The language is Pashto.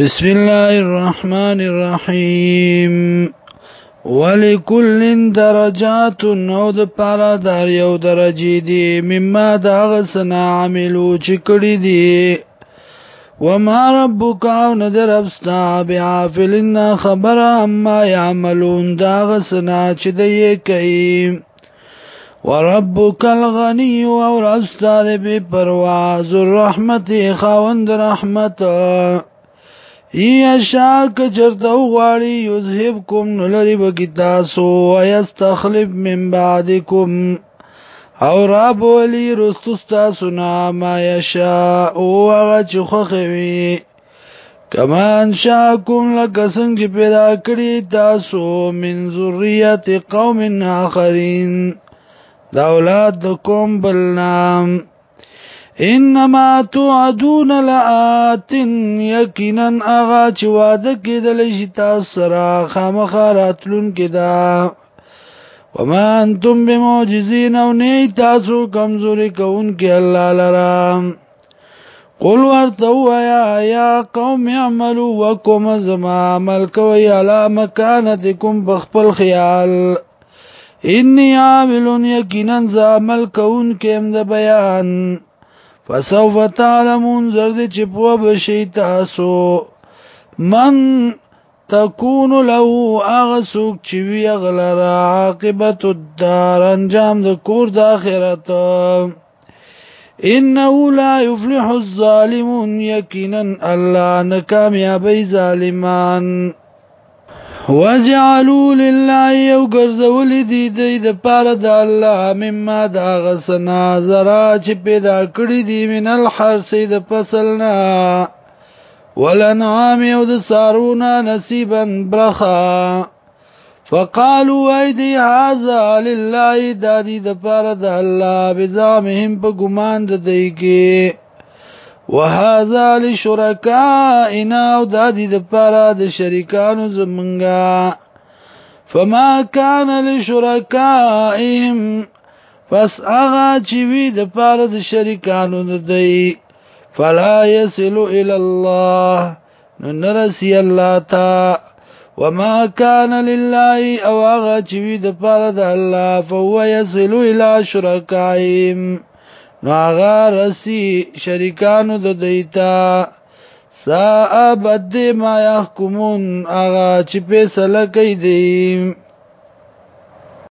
بسم الله الرحمن الرحیم ولکل درجات نو د پارا دار یو درجې دي مما دا غسنا عملو چې کړی دي وما ربك او نظر ابستا بعافلنا خبر اما يعملون دا غسنا چې دی کوي وربك الغني او رب استاد به پرواز الرحمت خاوند رحمت یا شاک چرته غواړي یذهبکم نلری بکتاسو ويستخلف من بعدکم او رابولی رستوستا سنا ما یشا او هغه چخخوي کمان شاکم لکسن چې پیدا کړی تاسو من ذریه قوم آخرین دا اولاد د قوم بل نام انما توعدون لآت یقینا اغا چې وعده کېدل شي تاسو سره خامخا راتلون کېدا وما انتم بمعجزين او نه تاسو کمزوري کون کې الله لرا قل ورتو یا یا قوم اعملوا وكم زما عمل کوي علا مکانتکم بخپل خیال انی عامل یقینا ز عمل کون کې هم د بیان فسوف تعلمون زرد چې په بشي تاسو من تكون له اغسوک چې وی غلر عاقبت الدار انجام د کور د اخرت انه لا يفلح الظالمون یقینا الله نکامیابی ظالمان وجعلوا لله یو ګرځول دي د پاره د الله مما د غسنا زرا چې پیدا کړی دي من الحرس د فصلنا ولنعام یو د سارونا نصیبا برخا فقالوا ايدي هذا لله دادي د پاره د الله بزامهم په ګمان د دی کې وهذا لشركائنا او دا دي د پاره د شریکانو زمونږه فما كان لشركائهم پس هغه چې وی د پاره د شریکانو د دی فلا يصل الى الله نو نرسي الله تا وما كان لله او هغه چې وی د پاره د الله فهو يصل الى شركائهم نو آغا رسی شریکانو د دیتا سا ابد ما يحكمون آغا چې په سلکې دی